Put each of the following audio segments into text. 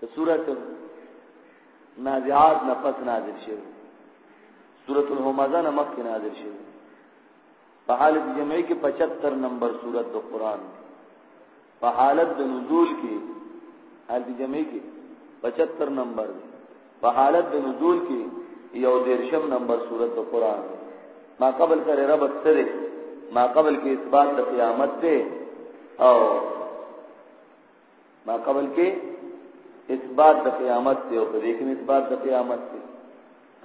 ته سورۃ نازعات نه پس نازل شوه سورۃ الهمزه نه مخکې نازل شوه په حالت جمعي کې 75 نمبر سورۃ د قران په حالت د نزول کې حالت جمعي کې 75 نمبر په حالت د نزول کې یو دیرشم نمبر سورۃ د قران ما قبل سره ربط سره ما قبل کې اثبات د قیامت ته او ما قبل کې اثبات د قیامت دی او په دې کې اثبات د قیامت دی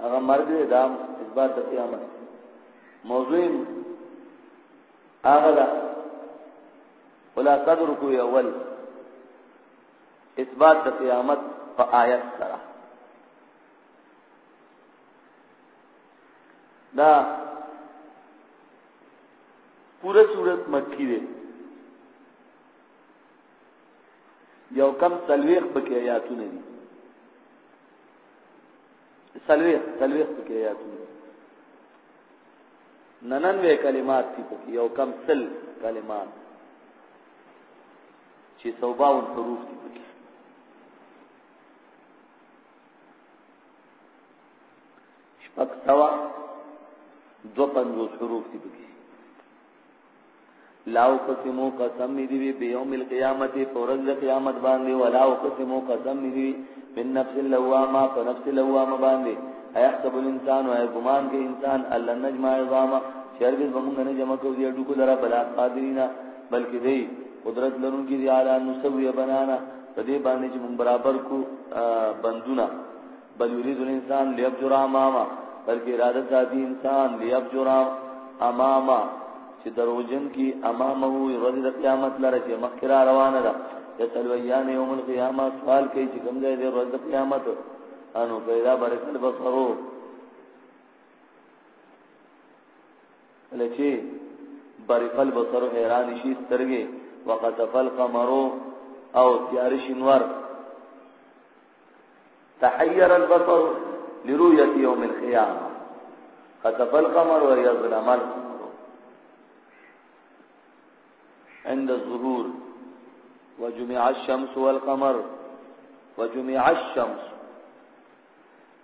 هغه مرګ دی دا اثبات د قیامت موضوع هغه ده ولا تدرکو اول اثبات د قیامت په آیت سره دا پورا صورت مکی دی یو کم تلویخ پکې آیاتونه دي تلویخ تلویخ پکې آیاتونه نننوې کلمات دي پکې یو کم سل کلمات چې سوباون حروف دي پکې شپږ سوا دو پنځوس حروف دي پکې لاو قسمو قسم می دی به یوم القیامت پرز قیامت باندې ولا قسمو قسم می دی من نفس اللوامه په نفس اللوامه باندې ايحسب الانسان او ګمان کې انسان الله نجم عظام شرګ زمونږ نه جمع کوي اډو کو لرا بلا قادرینا بلکې دی قدرت لرونکي دی اعلی نسوی بنانا په دې باندې چې مون برابر کو بندونه بل یرید الانسان لیفجر اماما بلکې اراده ساتي انسان لیفجر اماما چې دروژن کې امامه ورځ د قیامت لره چې مخکره روانه ده یسل ویان یوم القیامه سوال کوي چې کوم ځای دی ورځ د قیامت انو پیدا برکت بصرو لچې برقل بصر حیران شي سترګې وقتفل قمرو او تیار شنور تحير البصر لرؤية يوم القيامة خطف القمر ويظلم القمر عند الظهور وجمع الشمس والقمر وجمع الشمس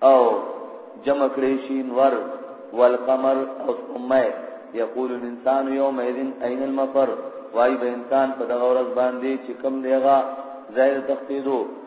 او جمع کړي نور والقمر او سمه يقول الانسان يومئذ اين المفر وای به انسان په دغه ورځ باندې چې کم دیغه زائد تختیدو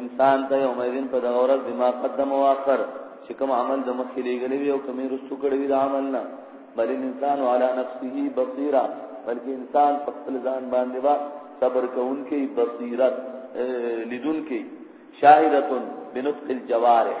انسان ته یو مېرین په دغه ورځ بما قدم او اخر چې کوم عمل د مخې لګلې وي او کوم رسو کړی وي د عمل نه بل انسان علی نفسه بصیرا بلکې انسان په خپل ځان باندې وا صبر کوونکی بصیرت لیدونکی شاهدتن بنطق الجوارح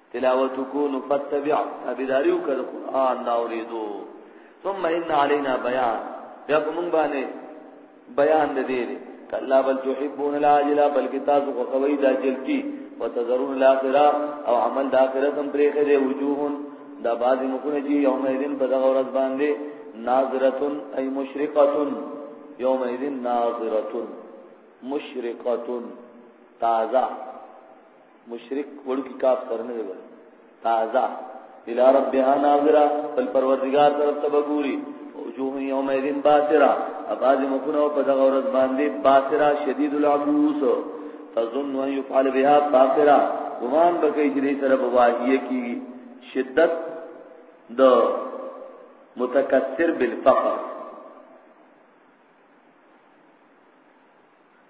تلاوت کو نو فتبع ابداریو کړ قران دا اوریدو ثم ان علينا بيان بیا کوم باندې بیان دې دې کلا بل تحبون العاجله بلکې تاسو خو کوي دا جلتی وتذرون الاخره او عمل د اخرت هم پرې کړي وجوه دا بعض مخونه چې یوم الدین په دغه ورځ باندې ناظره ای مشرقه یوم الدین ناظره مشرقه تازه مشرک وړوکی کاف سره نه ویل تازه الى ربها ناظره بل پروردگار طرف ته وګوري وجوه يوم اذن باسرا اباز مخونه په دغه ورځ باندې باسرا شدید العبوس تظن ان يفعل بها فاقرا ګمان بکې چې دې سره بواهیه کی شدت د متکثر بالفقر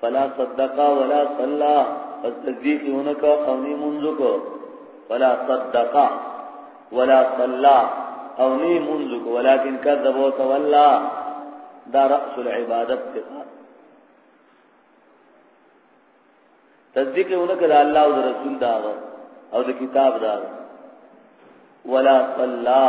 فلا صدقا ولا صلى پس تصدیق اونکا او نی منځو کو ولا صدقا ولا صلى او نی منځو کو ولكن كذب وتولى دا رأس العبادت ته تصدیق اونکا دا الله او رسول دا او د کتاب دا ولا صلى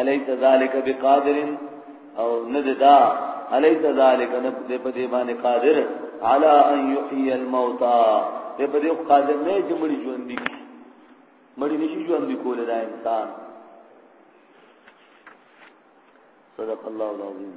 الیت ذالک بقادر او نددا الیت ذالک نبدې په دې باندې قادر علی ان یحیی الموتى دې په دې قادر نه چې مړي ژوند دي مړي نشي ژوند دي کول دا انسان صدق الله العظیم